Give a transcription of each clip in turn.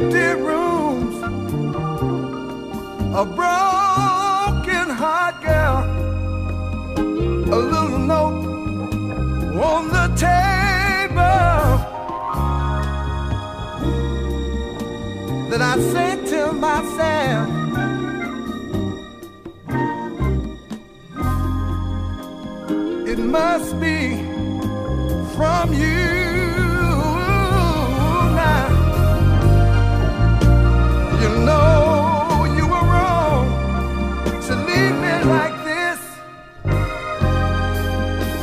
empty rooms, a broken heart girl, a little note on the table that I sent to myself. It must be from you.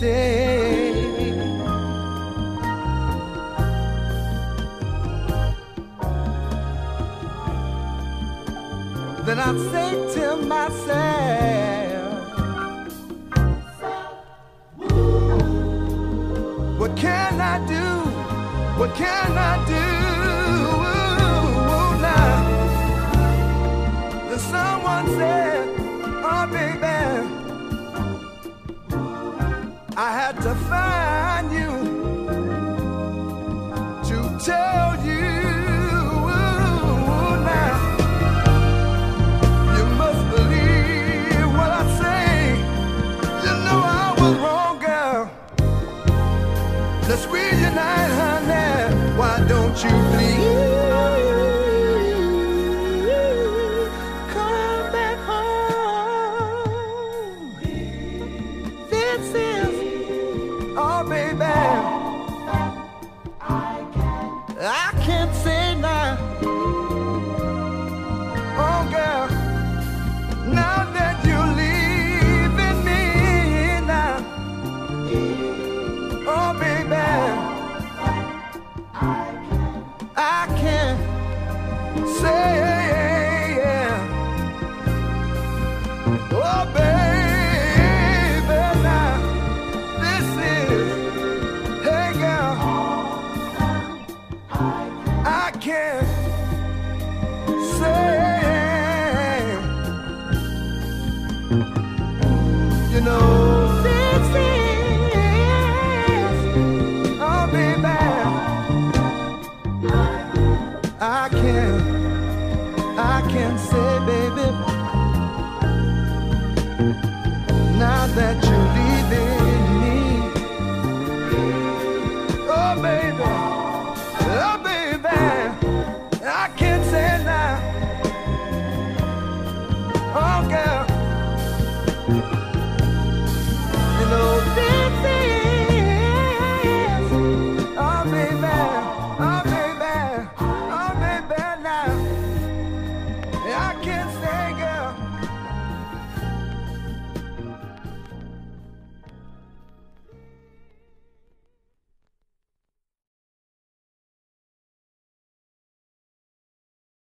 say. Then I say to myself, What can I do? What can I do now? Then someone said, I had to find you to tell you now. You must believe what I say. You know I was wrong, girl. Let's reunite, honey. Why don't you please Say, you know. Oh, I can't, I can't say, baby, now that you're leaving me. Oh, baby.